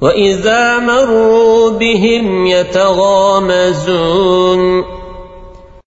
وإذا مروا بهم يتغامزون.